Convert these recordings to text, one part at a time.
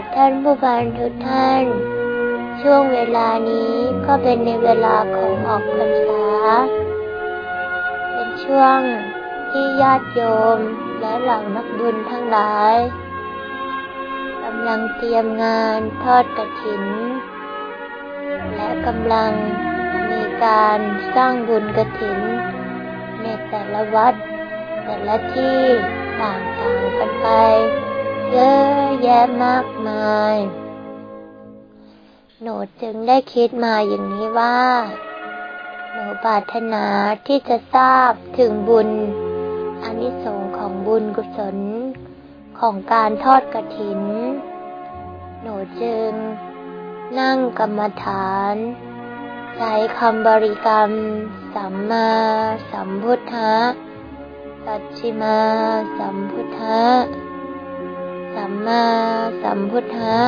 ดท่านผู้ฟังทุกท่าน ช่วงเวลานี้ก็เป็นในเวลาของออกพรรษา เป็นช่วงที่ญาติโยมและเหล่านักบุญทั้งหลายกำลังเตรียมงานทอดกระถิน และกำลังมีการสร้างบุญกระถิน ในแต่ละวัด แต่ละที่ต่างๆกันไป เยอะแยะมากมาย หนูจึงได้คิดมาอย่างนี้ว่า หนูปรารถนาที่จะทราบถึงบุญอานิสงส์ของบุญกุศลของการทอดกระถิน หนูจึงนั่งกรรมฐาน ใช้คำบริกรรม สัมมาสัมพุทธะปัจฉิมาสัมพุทธะ สัมมาสัมพุทธะ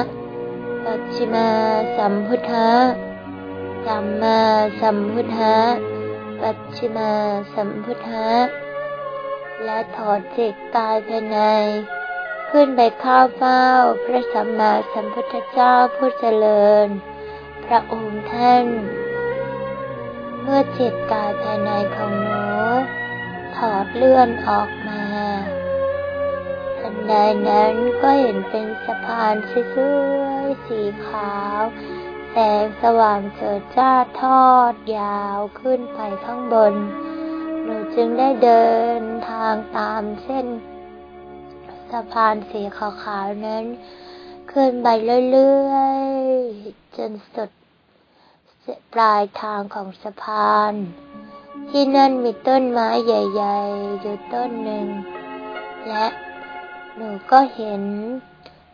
ปัจฉิมาสัมพุทธะสัมมาสัมพุทธะปัจฉิมาสัมพุทธะและถอดจิตกายภายใน ขึ้นไปข้าวเฝ้าพระสัมมาสัมพุทธเจ้าผู้เจริญ พระองค์ท่าน เมื่อจิตกายภายในของหนูถอดเลื่อนออกมา ทันใดนั้นก็เห็นเป็นสะพานสวยๆสีขาว แสงสว่างเจิดจ้าทอดยาวขึ้นไปข้างบน หนูจึงได้เดินทางตามเส้น สะพานสีขาวๆนั้น ขึ้นไปเรื่อยๆ จนสุดปลายทางของสะพาน ที่นั่นมีต้นไม้ใหญ่ ๆ อยู่ต้นหนึ่ง และ หนูก็เห็น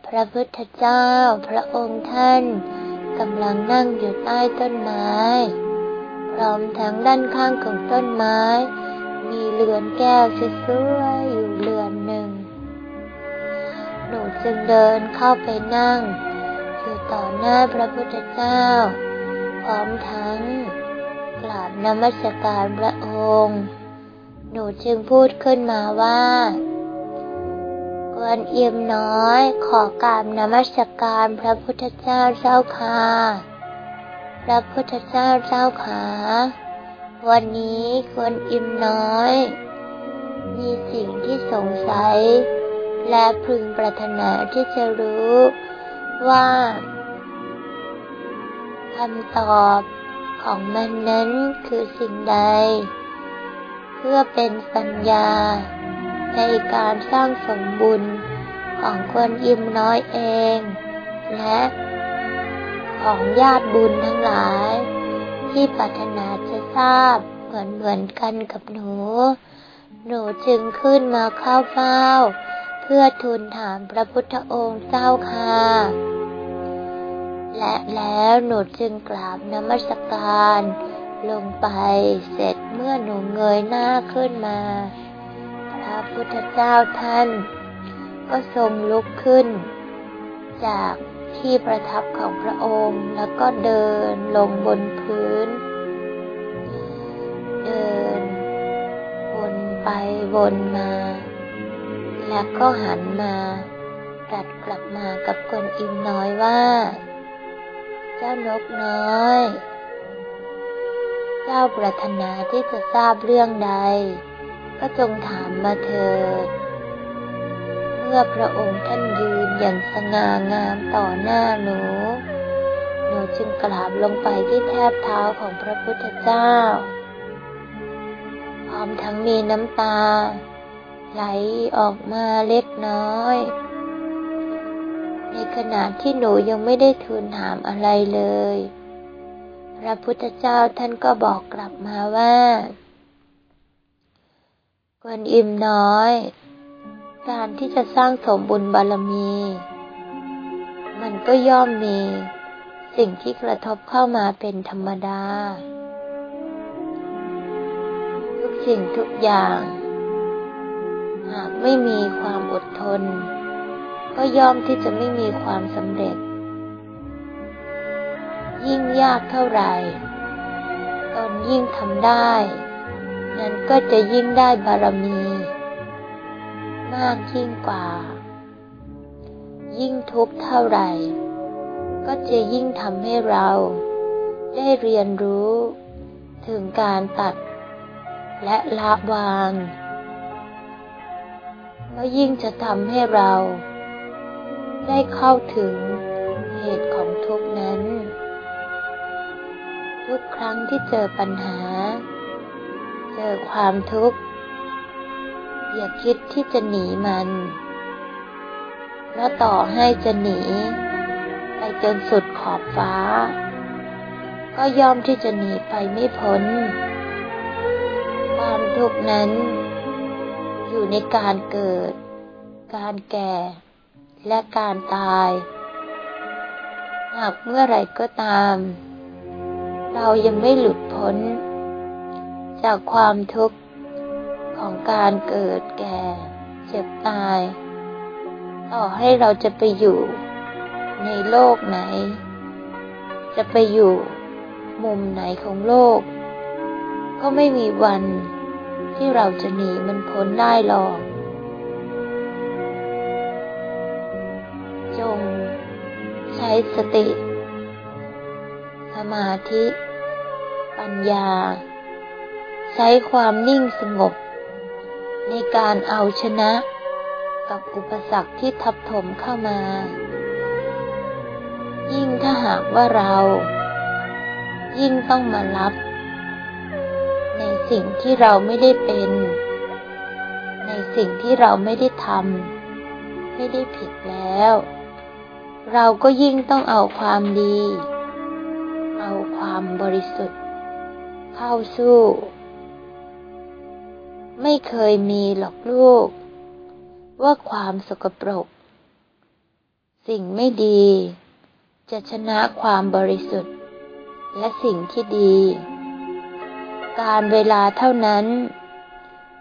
พระพุทธเจ้าพระองค์ท่านกำลังนั่งอยู่ใต้ต้นไม้ พร้อมทั้งด้านข้างของต้นไม้ มีเรือนแก้วสวยๆอยู่เรือนหนึ่ง หนูจึงเดินเข้าไปนั่ง อยู่ต่อหน้าพระพุทธเจ้า พร้อมทั้งกราบนมัสการพระองค์ หนูจึงพูดขึ้นมาว่า วนเอี่ยมน้อย ขอกราบนมัสการพระพุทธเจ้าเจ้าค่ะ พระพุทธเจ้าเจ้าค่ะวันนี้ควรอิ่มน้อย มีสิ่งที่สงสัย และพึงปรารถนาที่จะรู้ว่าคำตอบของมันนั้นคือสิ่งใด เพื่อเป็นสัญญา ในการสร้างสมบุญของคนอิ่มน้อยเอง และของญาติบุญทั้งหลาย ที่ปรารถนาจะทราบเหมือนเหมือนกันกับหนู หนูจึงขึ้นมาเข้าเฝ้า เพื่อทูลถามพระพุทธองค์เจ้าค่ะ และแล้วหนูจึงกราบนมัสการลงไปเสร็จเมื่อหนูเงยหน้าขึ้นมา ระพุทธเจ้าท่าน ก็ทรงลุกขึ้น จากที่ประทับของพระองค์แล้วก็เดินลงบนพื้น เดินวนไปวนมา แล้วก็หันมาตรัสกลับมากับกวนอิมน้อยว่า เจ้านกน้อย เจ้าปรารถนาที่จะทราบเรื่องใด ก็จงถามมาเถิด เมื่อพระองค์ท่านยืนอย่างสง่างามต่อหน้าหนู หนูจึงกราบลงไปที่แทบเท้าของพระพุทธเจ้า พร้อมทั้งมีน้ำตา ไหลออกมาเล็กน้อย ในขณะที่หนูยังไม่ได้ทูลถามอะไรเลย พระพุทธเจ้าท่านก็บอกกลับมาว่า กวนอิมน้อย การที่จะสร้างสมบุญบารมี มันก็ย่อมมี สิ่งที่กระทบเข้ามาเป็นธรรมดา ทุกสิ่งทุกอย่าง หากไม่มีความอดทน ก็ย่อมที่จะไม่มีความสำเร็จ ยิ่งยากเท่าไหร่ตนยิ่งทำได้ นั้นก็จะยิ่งได้บารมี มากยิ่งกว่า ยิ่งทุกข์เท่าไหร่ ก็จะยิ่งทำให้เรา ได้เรียนรู้ถึงการตัด และละวางก็ยิ่งจะทำให้เรา ได้เข้าถึงเหตุของทุกนั้น ทุกครั้งที่เจอปัญหา เจอความทุกข์ อย่าคิดที่จะหนีมันและต่อให้จะหนี ไปจนสุดขอบฟ้า ก็ย่อมที่จะหนีไปไม่พ้น ความทุกข์นั้น อยู่ในการเกิด การแก่ และการตาย หากเมื่อไรก็ตาม เรายังไม่หลุดพ้น จากความทุกข์ของการเกิดแก่ เจ็บตาย ต่อให้เราจะไปอยู่ในโลกไหน จะไปอยู่มุมไหนของโลก ก็ไม่มีวันที่เราจะหนีมันพ้นได้หรอก จงใช้สติ สมาธิ ปัญญา ช้ความนิ่งสงบ ในการเอาชนะกับอุปสรรคที่ทับถมเข้ามา ยิ่งถ้าหากว่าเรา ยิ่งต้องมารับ ในสิ่งที่เราไม่ได้เป็น ในสิ่งที่เราไม่ได้ทำไม่ได้ผิดแล้ว เราก็ยิ่งต้องเอาความดี เอาความบริสุทธิ์ เข้าสู้ ไม่เคยมีหรอกลูก ว่าความสกปรก สิ่งไม่ดี จะชนะความบริสุทธิ์ และสิ่งที่ดี การเวลาเท่านั้น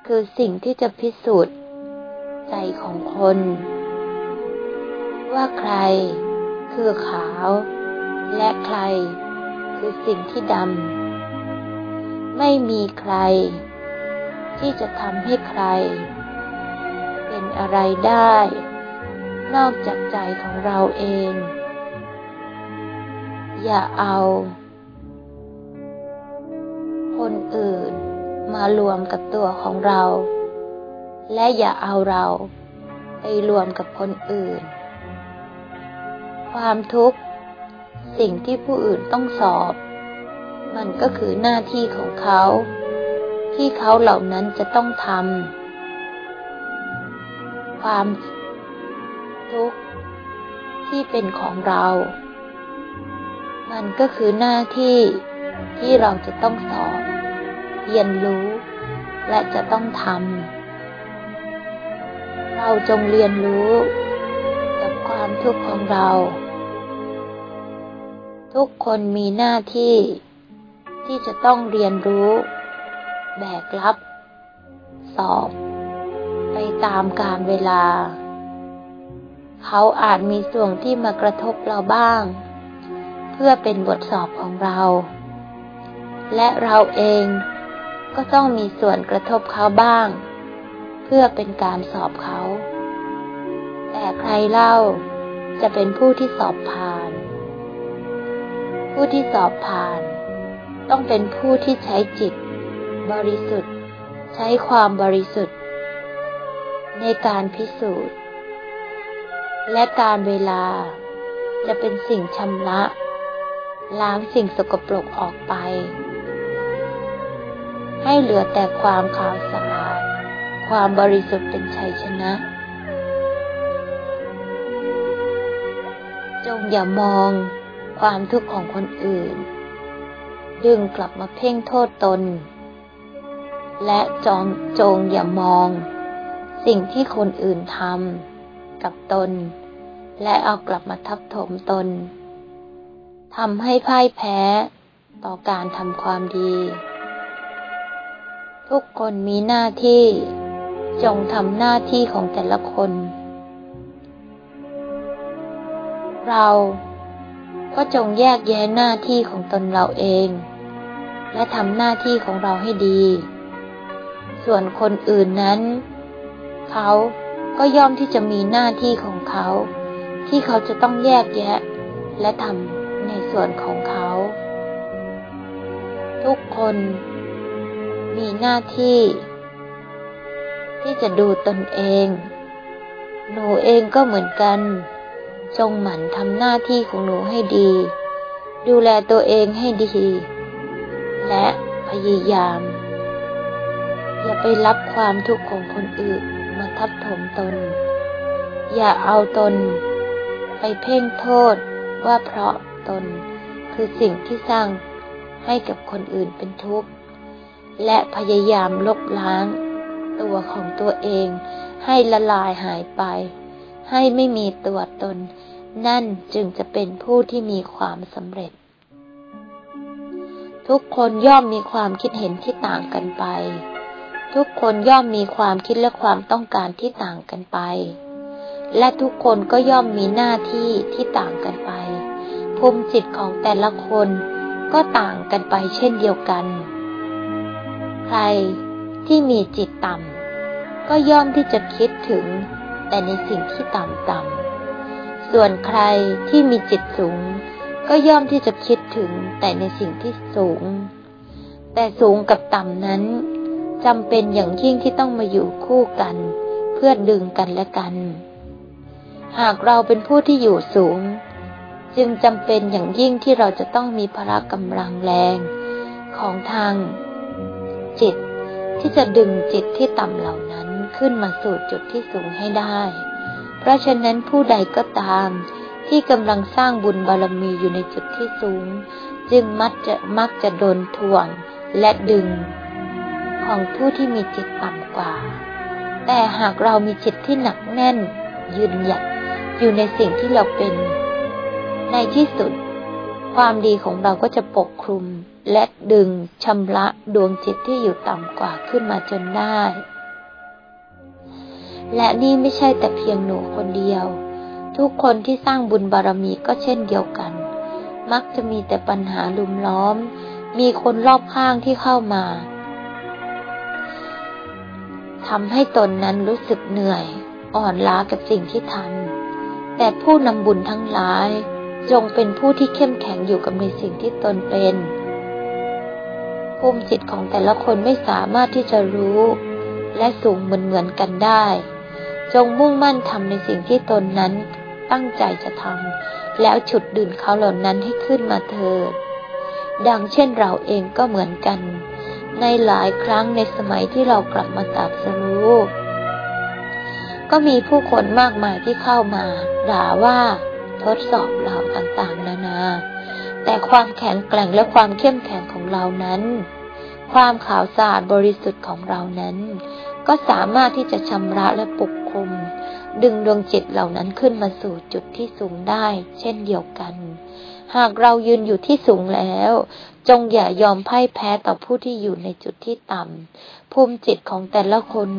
คือสิ่งที่จะพิสูจน์ ใจของคน ว่าใครคือขาว และใครคือสิ่งที่ดำไม่มีใคร ที่จะทำให้ใคร เป็นอะไรได้ นอกจากใจของเราเอง อย่าเอา คนอื่นมารวมกับตัวของเรา และอย่าเอาเราไปรวมกับคนอื่น ความทุกข์ สิ่งที่ผู้อื่นต้องสอบ มันก็คือหน้าที่ของเขา ที่เขาเหล่านั้นจะต้องทำความทุกข์ที่เป็นของเรา มันก็คือหน้าที่ที่เราจะต้องสอบเรียนรู้ และจะต้องทำ เราจงเรียนรู้กับความทุกข์ของเรา ทุกคนมีหน้าที่ที่จะต้องเรียนรู้ แบกรับ สอบ ไปตามกาลเวลา เขาอาจมีส่วนที่มากระทบเราบ้าง เพื่อเป็นบทสอบของเรา และเราเองก็ต้องมีส่วนกระทบเขาบ้าง เพื่อเป็นการสอบเขา แต่ใครเล่าจะเป็นผู้ที่สอบผ่าน ผู้ที่สอบผ่าน ต้องเป็นผู้ที่ใช้จิต บริสุทธิ์ ใช้ความบริสุทธิ์ ในการพิสูจน์ และการเวลาจะเป็นสิ่งชำระ ล้างสิ่งสกปรกออกไป ให้เหลือแต่ความขาวสะอาด ความบริสุทธิ์เป็นชัยชนะ จงอย่ามองความทุกข์ของคนอื่น ดึงกลับมาเพ่งโทษตน และจองจงอย่ามอง สิ่งที่คนอื่นทำกับตน และเอากลับมาทับถมตนทำให้พ่ายแพ้ต่อการทำความดี ทุกคนมีหน้าที่จงทำหน้าที่ของแต่ละคน เราก็จงแยกแยะหน้าที่ของตนเราเอง และทำหน้าที่ของเราให้ดี ส่วนคนอื่นนั้น เขาก็ย่อมที่จะมีหน้าที่ของเขา ที่เขาจะต้องแยกแยะ และทำในส่วนของเขา ทุกคนมีหน้าที่ ที่จะดูตนเอง หนูเองก็เหมือนกัน จงหมั่นทำหน้าที่ของหนูให้ดี ดูแลตัวเองให้ดี และพยายาม อย่าไปรับความทุกข์ของคนอื่นมาทับถมตน อย่าเอาตน ไปเพ่งโทษว่าเพราะตนคือสิ่งที่สร้างให้กับคนอื่นเป็นทุกข์ และพยายามลบล้างตัวของตัวเองให้ละลายหายไป ให้ไม่มีตัวตน นั่นจึงจะเป็นผู้ที่มีความสำเร็จ ทุกคนย่อมมีความคิดเห็นที่ต่างกันไป ทุกคนย่อมมีความคิดและความต้องการที่ต่างกันไป และทุกคนก็ย่อมมีหน้าที่ที่ต่างกันไป ภูมิจิตของแต่ละคนก็ต่างกันไปเช่นเดียวกัน ใครที่มีจิตต่ำก็ย่อมที่จะคิดถึง แต่ในสิ่งที่ต่ำต่ำส่วนใครที่มีจิตสูง ก็ย่อมที่จะคิดถึงแต่ในสิ่งที่สูง แต่สูงกับต่ำนั้น จำเป็นอย่างยิ่งที่ต้องมาอยู่คู่กัน เพื่อดึงกันและกัน หากเราเป็นผู้ที่อยู่สูง จึงจำเป็นอย่างยิ่งที่เราจะต้องมีพละกำลังแรง ของทาง จิตที่จะดึงจิตที่ต่ำเหล่านั้นขึ้นมาสู่จุดที่สูงให้ได้ เพราะฉะนั้นผู้ใดก็ตามที่กำลังสร้างบุญบารมีอยู่ในจุดที่สูง จึงมักจะมักจะโดนทวงและดึง ของผู้ที่มีจิตต่ำกว่า แต่หากเรามีจิตที่หนักแน่น ยืนหยัดอยู่ในสิ่งที่เราเป็น ในที่สุด ความดีของเราก็จะปกคลุมและดึงชำระดวงจิตที่อยู่ต่ำกว่าขึ้นมาจนได้ และนี่ไม่ใช่แต่เพียงหนูคนเดียว ทุกคนที่สร้างบุญบารมีก็เช่นเดียวกัน มักจะมีแต่ปัญหาลุมล้อม มีคนรอบข้างที่เข้ามา ทำให้ตนนั้นรู้สึกเหนื่อย อ่อนล้ากับสิ่งที่ทำแต่ผู้นำบุญทั้งหลายจงเป็นผู้ที่เข้มแข็งอยู่กับในสิ่งที่ตนเป็นภูมิจิตของแต่ละคนไม่สามารถที่จะรู้ และสูงเหมือนเหมือนกันได้ จงมุ่งมั่นทำในสิ่งที่ตนนั้นตั้งใจจะทำแล้วฉุดดึงเขาเหล่านั้นให้ขึ้นมาเถิด ดังเช่นเราเองก็เหมือนกัน ในหลายครั้งในสมัยที่เรากลับมาตรัสรู้ก็มีผู้คนมากมายที่เข้ามา ด่าว่าทดสอบเราต่างๆ นานา แต่ความแข็งแกร่งและความเข้มแข็งของเรานั้น ความขาวสะอาดบริสุทธิ์ของเรานั้น ก็สามารถที่จะชำระและปกคลุม ดึงดวงจิตเหล่านั้นขึ้นมาสู่จุดที่สูงได้ เช่นเดียวกัน หากเรายืนอยู่ที่สูงแล้ว จงอย่ายอมพ่ายแพ้ต่อผู้ที่อยู่ในจุดที่ต่ำ ภูมิจิตของแต่ละคน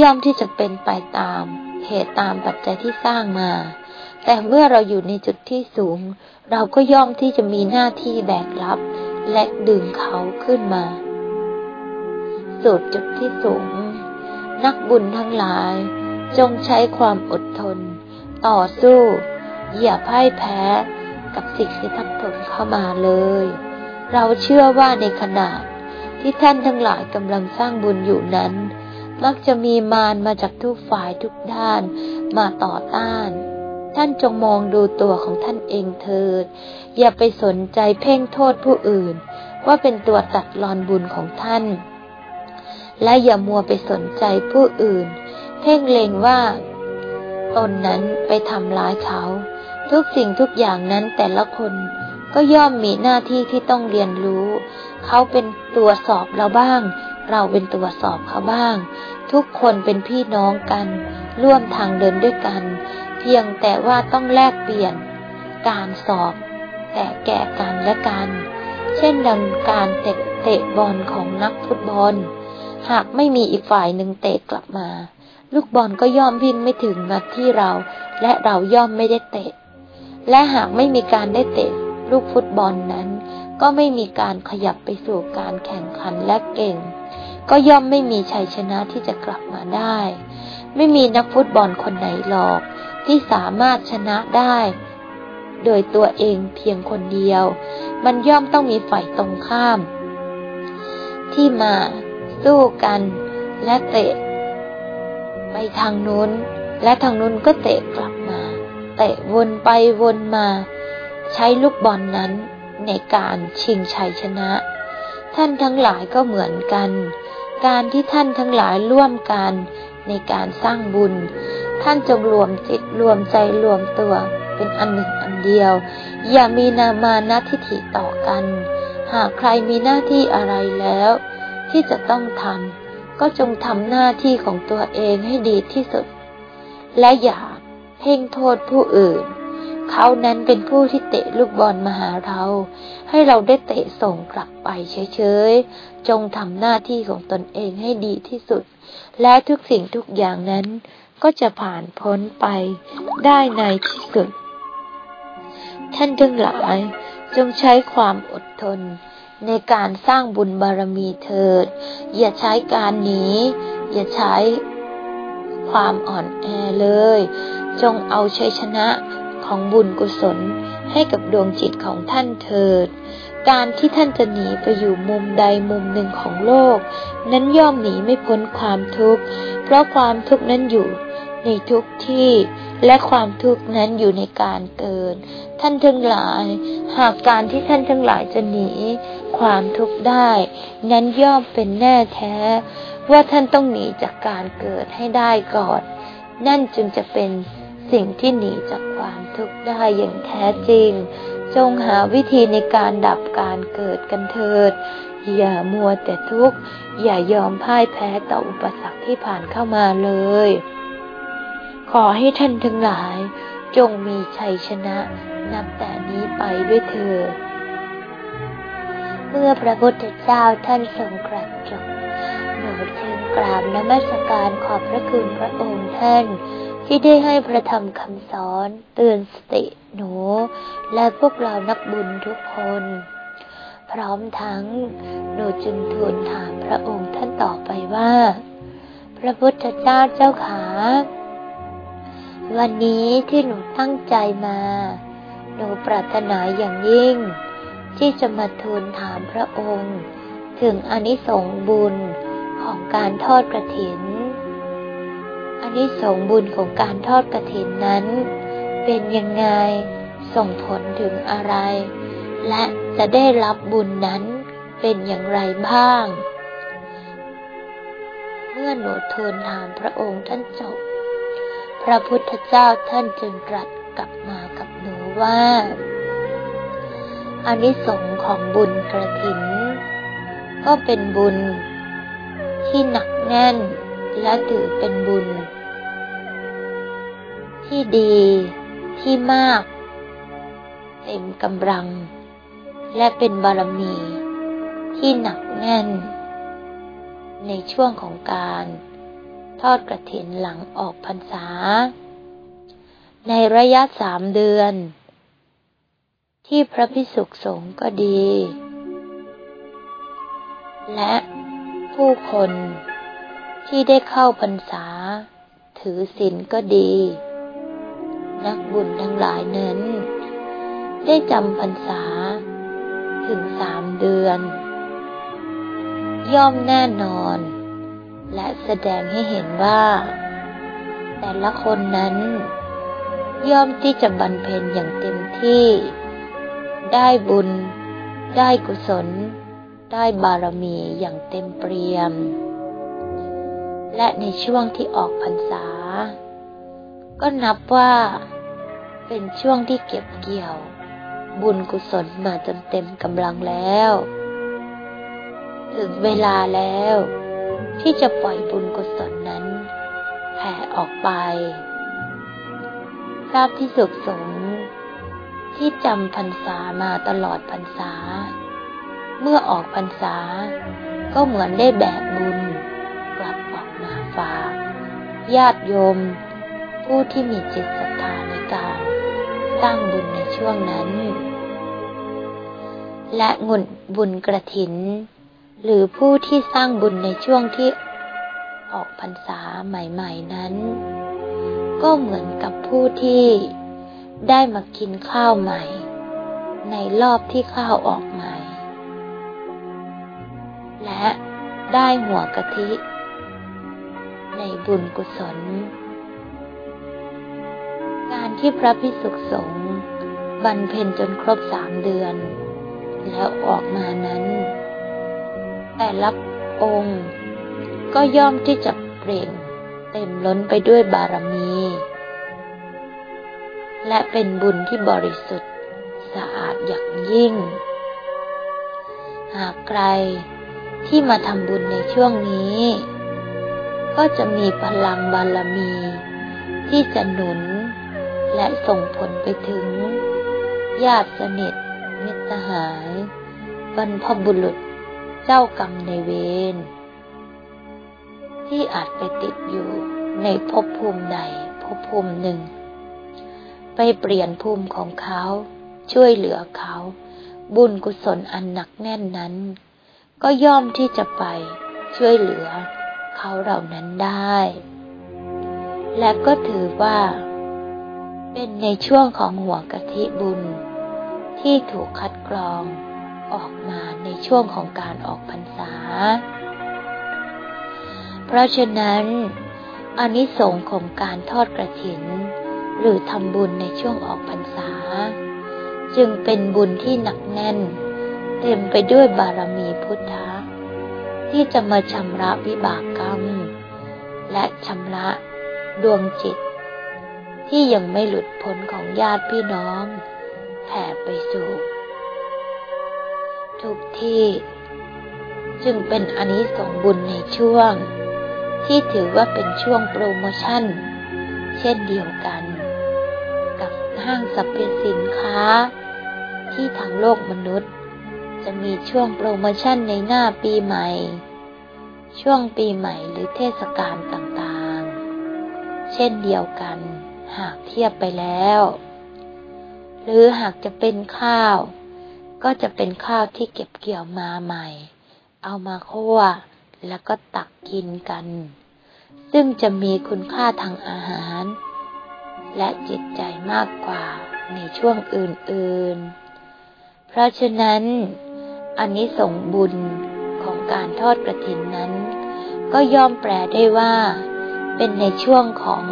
ย่อมที่จะเป็นไปตาม เหตุตามปัจจัยที่สร้างมา แต่เมื่อเราอยู่ในจุดที่สูง เราก็ย่อมที่จะมีหน้าที่แบกรับ และดึงเขาขึ้นมา สู่จุดที่สูง นักบุญทั้งหลาย จงใช้ความอดทน ต่อสู้ อย่าพ่ายแพ้ กับสิ่งที่ทับถมเข้ามาเลย เราเชื่อว่าในขณะที่ท่านทั้งหลายกำลังสร้างบุญอยู่นั้น มักจะมีมารมาจากทุกฝ่ายทุกด้านมาต่อต้าน ท่านจงมองดูตัวของท่านเองเถิด อย่าไปสนใจเพ่งโทษผู้อื่น ว่าเป็นตัวตัดรอนบุญของท่าน และอย่ามัวไปสนใจผู้อื่น เพ่งเลงว่า ตนนั้นไปทำร้ายเขา ทุกสิ่งทุกอย่างนั้นแต่ละคนก็ย่อมมีหน้าที่ที่ต้องเรียนรู้ เขาเป็นตัวสอบเราบ้าง เราเป็นตัวสอบเขาบ้าง ทุกคนเป็นพี่น้องกัน ร่วมทางเดินด้วยกัน เพียงแต่ว่าต้องแลกเปลี่ยน การสอบ แต่แก่กันและกัน เช่นดังการเตะเตะบอลของนักฟุตบอล หากไม่มีอีกฝ่ายหนึ่งเตะกลับมา ลูกบอลก็ย่อมวิ่งไม่ถึงมาที่เรา และเราย่อมไม่ได้เตะ และหากไม่มีการได้เตะลูกฟุตบอลนั้น ก็ไม่มีการขยับไปสู่การแข่งขันและเก่ง ก็ย่อมไม่มีชัยชนะที่จะกลับมาได้ ไม่มีนักฟุตบอลคนไหนหรอก ที่สามารถชนะได้ โดยตัวเองเพียงคนเดียว มันย่อมต้องมีฝ่ายตรงข้าม ที่มาสู้กันและเตะ ไปทางนู้น และทางนู้นก็เตะกลับมา เตะวนไปวนมา ใช้ลูกบอลนนั้นในการชิงชัยชนะ ท่านทั้งหลายก็เหมือนกัน การที่ท่านทั้งหลายร่วมกันในการสร้างบุญ ท่านจงรวมจิตรวมใจรวมตัวเป็นอันหนึ่งอันเดียว อย่ามีนามานาทิฐิต่อกัน หากใครมีหน้าที่อะไรแล้ว ที่จะต้องทำก็จงทำหน้าที่ของตัวเองให้ดีที่สุด และอย่า เพ่งโทษผู้อื่น เขานั้นเป็นผู้ที่เตะลูกบอลมาหาเรา ให้เราได้เตะส่งกลับไปเฉยๆ จงทำหน้าที่ของตนเองให้ดีที่สุด และทุกสิ่งทุกอย่างนั้นก็จะผ่านพ้นไปได้ในที่สุด ท่านทั้งหลายจงใช้ความอดทน ในการสร้างบุญบารมีเถิด อย่าใช้การหนีอย่าใช้ความอ่อนแอเลย จงเอาชัยชนะของบุญกุศลให้กับดวงจิตของท่านเถิด การที่ท่านจะหนีไปอยู่มุมใดมุมหนึ่งของโลก นั้นย่อมหนีไม่พ้นความทุกข์ เพราะความทุกข์นั้นอยู่ในทุกที่ และความทุกข์นั้นอยู่ในการเกิด ท่านทั้งหลาย หากการที่ท่านทั้งหลายจะหนี ความทุกข์ได้ นั้นย่อมเป็นแน่แท้ ว่าท่านต้องหนีจากการเกิดให้ได้ก่อน นั่นจึงจะเป็น สิ่งที่หนีจากความทุกข์ได้อย่างแท้จริง จงหาวิธีในการดับการเกิดกันเถิด อย่ามัวแต่ทุกข์ อย่ายอมพ่ายแพ้ต่ออุปสรรคที่ผ่านเข้ามาเลย ขอให้ท่านทั้งหลาย จงมีชัยชนะนับแต่นี้ไปด้วยเถิดเมื่อพระพุทธเจ้าท่านทรงกรัสจบหนูจึงกราบนมัสการขอบพระคุณพระองค์ท่าน ที่ได้ให้พระธรรมคำสอนเตือนสติหนู และพวกเรานักบุญทุกคน พร้อมทั้งหนูจึงทูลถามพระองค์ท่านต่อไปว่า พระพุทธเจ้าเจ้าขาวันนี้ที่หนูตั้งใจมา หนูปรารถนาอย่างยิ่ง ที่จะมาทูลถามพระองค์ ถึงอนิสงส์บุญของการทอดกระถิน นนี้สงบุญของการทอดกระถินนั้น เป็นยังไง ส่งผลถึงอะไร และจะได้รับบุญนั้นเป็นอย่างไรบ้าง เมื่อหนูทูลถามพระองค์ท่านจบ พระพุทธเจ้าท่านจึงตรัสกลับมากับหนูว่าอานิสงส์ของบุญกระถิน ก็เป็นบุญที่หนักแน่นและถือเป็นบุญ ที่ดี ที่มาก เต็มกำลัง และเป็นบารมี ที่หนักแน่น ในช่วงของการทอดกระถินหลังออกพรรษา ในระยะสามเดือน ที่พระพิสุขสงฆ์ก็ดี และผู้คนที่ได้เข้าพรรษา ถือศีลก็ดี นักบุญทั้งหลายนั้น ได้จำพรรษา ถึงสามเดือน ย่อมแน่นอน และแสดงให้เห็นว่า แต่ละคนนั้น ย่อมที่จะบรรเพนอย่างเต็มที่ ได้บุญ ได้กุศล ได้บารมีอย่างเต็มเปี่ยม และในช่วงที่ออกพรรษา ก็นับว่า เป็นช่วงที่เก็บเกี่ยว บุญกุศลมาจนเต็มกำลังแล้ว ถึงเวลาแล้ว ที่จะปล่อยบุญกุศลนั้นแผ่ออกไปทราบที่สุขสมที่จำพรรษามาตลอดพรรษา เมื่อออกพรรษา ก็เหมือนได้แบกบุญ กลับออกมาฝาก ญาติโยม ผู้ที่มีจิตศรัทธาในการสร้างบุญในช่วงนั้น และงุนบุญกระถิน หรือผู้ที่สร้างบุญในช่วงที่ออกพรรษาใหม่ ๆนั้น ก็ก็เหมือนกับผู้ที่ได้มากินข้าวใหม่ ในรอบที่ข้าวออกใหม่ และได้หัวกะทิ ในบุญกุศล การที่พระพิสุขสงฆ์บรรเพ็ญจนครบสามเดือน แล้วออกมานั้น แต่ละองค์ก็ย่อมที่จะเปล่งเต็มล้นไปด้วยบารมี และเป็นบุญที่บริสุทธิ์สะอาดอย่างยิ่ง หากใครที่มาทำบุญในช่วงนี้ ก็จะมีพลังบารมีที่จะหนุน และส่งผลไปถึง ญาติสนิทมิตรหายบรรพบุรุษเจ้ากรรมในเวรที่อาจไปติดอยู่ในภพภูมิใดภพภูมิหนึ่ง ไปเปลี่ยนภูมิของเขา ช่วยเหลือเขา บุญกุศลอันหนักแน่นนั้น ก็ย่อมที่จะไปช่วยเหลือเขาเหล่านั้นได้ และก็ถือว่า เป็นในช่วงของหัวกะทิบุญ ที่ถูกคัดกรองออกมาในช่วงของการออกพรรษา เพราะฉะนั้นอนิสงค์ของการทอดกระถิน หรือทำบุญในช่วงออกพรรษา จึงเป็นบุญที่หนักแน่น เต็มไปด้วยบารมีพุทธะที่จะมาชำระวิบากกรรม และชำระดวงจิต ที่ยังไม่หลุดพ้นของญาติพี่น้องแผ่ไปสู่ ทุกที่จึงเป็นอนิสงส์บุญในช่วง ที่ถือว่าเป็นช่วงโปรโมชั่น เช่นเดียวกัน กับห้างสรรพสินค้า ที่ทางโลกมนุษย์ จะมีช่วงโปรโมชั่นในหน้าปีใหม่ ช่วงปีใหม่หรือเทศกาลต่างๆ เช่นเดียวกัน หากเทียบไปแล้ว หรือหากจะเป็นข้าว ก็จะเป็นข้าวที่เก็บเกี่ยวมาใหม่ เอามาคั่วแล้วก็ตักกินกัน ซึ่งจะมีคุณค่าทางอาหาร และจิตใจมากกว่าในช่วงอื่นๆ เพราะฉะนั้นอันนี้ส่งบุญของการทอดกระถินนั้น ก็ย่อมแปลได้ว่า เป็นในช่วงของ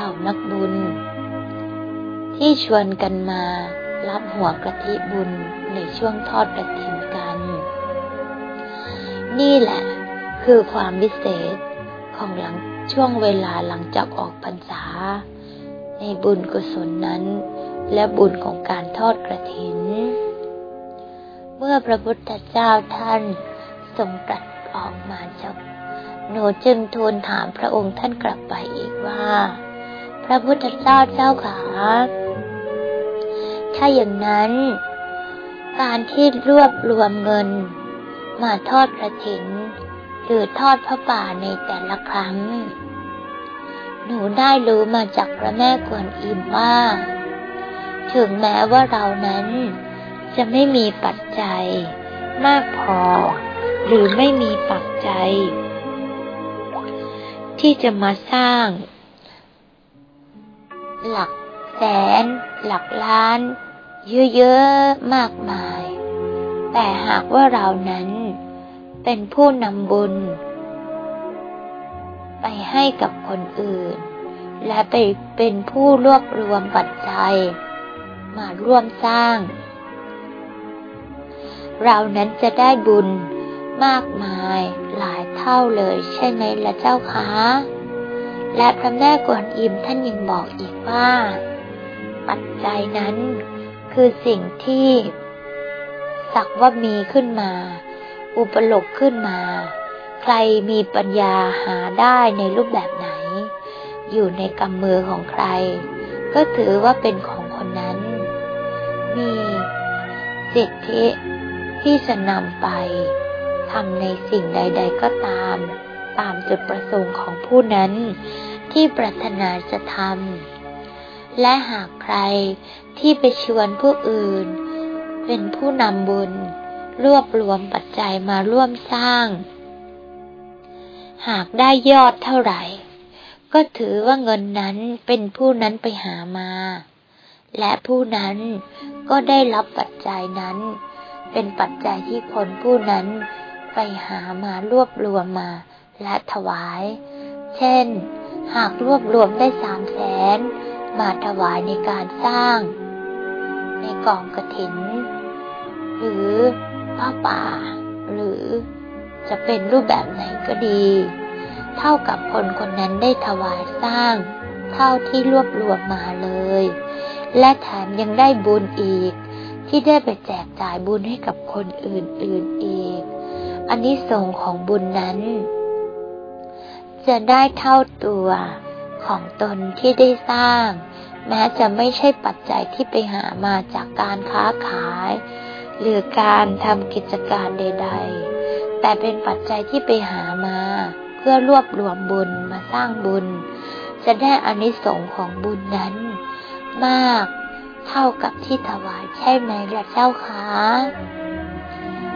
เหล่านักบุญ ที่ชวนกันมารับหัวกะทิบุญในช่วงทอดกระถินกัน นี่แหละคือความพิเศษของหลังช่วงเวลาหลังจากออกพรรษา ในบุญกุศลนั้น และบุญของการทอดกระถิน เมื่อพระพุทธเจ้าท่านทรงตรัสออกมาจบหนูจึงทูลถามพระองค์ท่านกลับไปอีกว่า พระพุทธเจ้าเจ้าขาถ้าอย่างนั้น การที่รวบรวมเงิน มาทอดกระถิน หรือทอดพระป่าในแต่ละครั้ง หนูได้รู้มาจากพระแม่กวนอิมว่า ถึงแม้ว่าเรานั้น จะไม่มีปัจจัย มากพอ หรือไม่มีปัจจัย ที่จะมาสร้าง หลักแสน หลักล้าน เยอะๆ มากมาย แต่หากว่าเรานั้นเป็นผู้นำบุญ ไปให้กับคนอื่น และไปเป็นผู้รวบรวมปัจจัย มาร่วมสร้าง เรานั้นจะได้บุญมากมายหลายเท่าเลยใช่ไหมละเจ้าคะ และพระแม่กวนอิมท่านยังบอกอีกว่า ปัจจัยนั้นคือสิ่งที่ สักว่ามีขึ้นมา อุปโลกขึ้นมา ใครมีปัญญาหาได้ในรูปแบบไหน อยู่ในกำมือของใคร ก็ถือว่าเป็นของคนนั้น มีสิทธิที่จะนำไปทำในสิ่งใด ๆก็ตาม ตามจุดประสงค์ของผู้นั้น ที่ปรารถนาจะทำและหากใครที่ไปชวนผู้อื่น เป็นผู้นำบุญ รวบรวมปัจจัยมาร่วมสร้าง หากได้ยอดเท่าไหร่ ก็ถือว่าเงินนั้นเป็นผู้นั้นไปหามา และผู้นั้นก็ได้รับปัจจัยนั้น เป็นปัจจัยที่คนผู้นั้นไปหามารวบรวมมา และถวาย เช่น หากรวบรวมได้สามแสนมาถวายในการสร้าง ในกองกระถิน หรือผ้าป่า หรือจะเป็นรูปแบบไหนก็ดี เท่ากับคนคนนั้นได้ถวายสร้าง เท่าที่รวบรวมมาเลย และแถมยังได้บุญอีก ที่ได้ไปแจกจ่ายบุญให้กับคนอื่นๆอีกอันนี้ส่งของบุญนั้น จะได้เท่าตัวของตนที่ได้สร้าง แม้จะไม่ใช่ปัจจัยที่ไปหามาจากการค้าขาย หรือการทำกิจการใด ๆ แต่เป็นปัจจัยที่ไปหามา เพื่อรวบรวมบุญมาสร้างบุญ จะได้อานิสงส์ของบุญนั้น มากเท่ากับที่ถวายใช่ไหมล่ะเจ้าคะ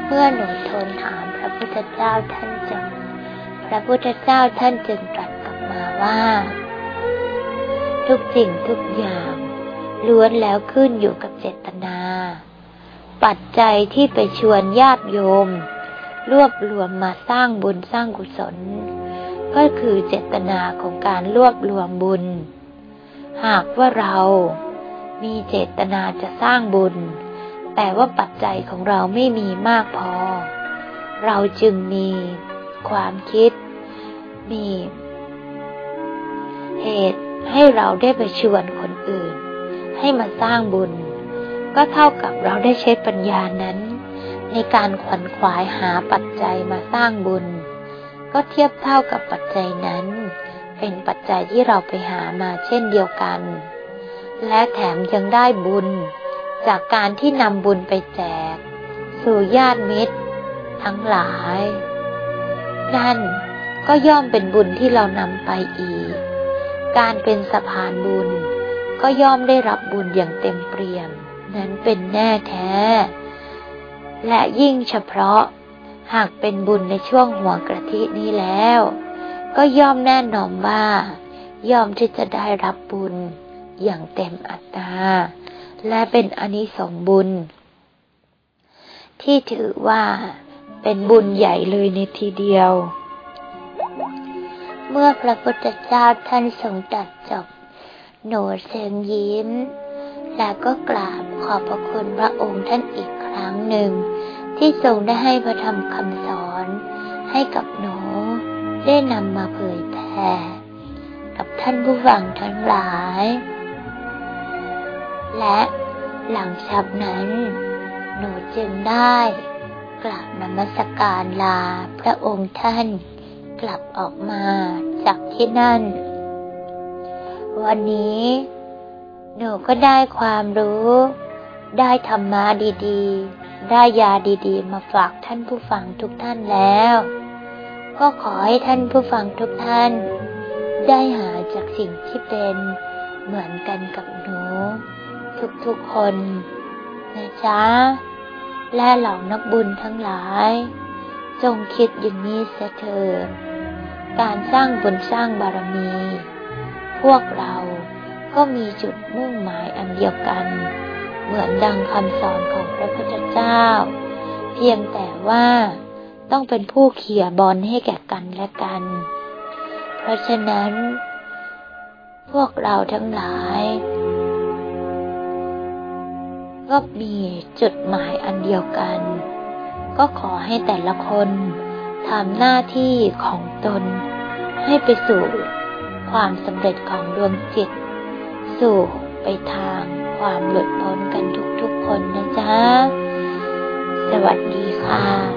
เมื่อหนูทูลถามพระพุทธเจ้าท่านจึง ระพุทธเจ้าท่านจึงตรัสกลับมาว่า ทุกสิ่งทุกอย่างล้วนแล้วขึ้นอยู่กับเจตนา ปัจจัยที่ไปชวนญาติโยม รวบรวมมาสร้างบุญสร้างกุศล ก็คือเจตนาของการรวบรวมบุญ หากว่าเรามีเจตนาจะสร้างบุญ แต่ว่าปัจจัยของเราไม่มีมากพอ เราจึงมี ความคิด มี เหตุให้เราได้ไปชวนคนอื่น ให้มาสร้างบุญ ก็เท่ากับเราได้ใช้ปัญญานั้น ในการขวนขวายหาปัจจัยมาสร้างบุญ ก็เทียบเท่ากับปัจจัยนั้น เป็นปัจจัยที่เราไปหามาเช่นเดียวกัน และแถมยังได้บุญ จากการที่นำบุญไปแจก สู่ญาติมิตร ทั้งหลาย นั่นก็ย่อมเป็นบุญที่เรานำไปอีก การเป็นสะพานบุญ ก็ย่อมได้รับบุญอย่างเต็มเปี่ยม นั้นเป็นแน่แท้ และยิ่งเฉพาะ หากเป็นบุญในช่วงหัวกระทินี้แล้ว ก็ย่อมแน่นอนว่า ย่อมที่จะได้รับบุญอย่างเต็มอัตรา และเป็นอนิสงบุญ ที่ถือว่า เป็นบุญใหญ่เลยในทีเดียว เมื่อพระพุทธเจ้าท่านทรงตัดจบ หนูเสียงยิ้ม แล้วก็กราบขอบพระคุณพระองค์ท่านอีกครั้งหนึ่ง ที่ทรงได้ให้พระธรรมคำสอนให้กับหนูได้นำมาเผยแผ่กับท่านผู้ฟังทั้งหลาย และหลังจากนั้น หนูจึงได้ กราบนมัสการลาพระองค์ท่าน กลับออกมาจากที่นั่น วันนี้ หนูก็ได้ความรู้ ได้ธรรมะดีๆ ได้ยาดีๆ มาฝากท่านผู้ฟังทุกท่านแล้ว ก็ขอให้ท่านผู้ฟังทุกท่าน ได้หาจากสิ่งที่เป็นเหมือนกันกับหนู ทุกๆคน นะจ๊ะ และเหล่านักบุญทั้งหลาย จงคิดอย่างนี้เสียเถิดการสร้างบุญสร้างบารมี พวกเราก็มีจุดมุ่งหมายอันเดียวกัน เหมือนดังคำสอนของพระพุทธเจ้า เพียงแต่ว่าต้องเป็นผู้เขี่ยบอลให้แก่กันและกัน เพราะฉะนั้น พวกเราทั้งหลาย ก็มีจุดหมายอันเดียวกัน ก็ขอให้แต่ละคนทำหน้าที่ของตน ให้ไปสู่ความสำเร็จของดวงจิต สู่ไปทางความหลุดพ้นกันทุกๆคนนะจ๊ะ สวัสดีค่ะ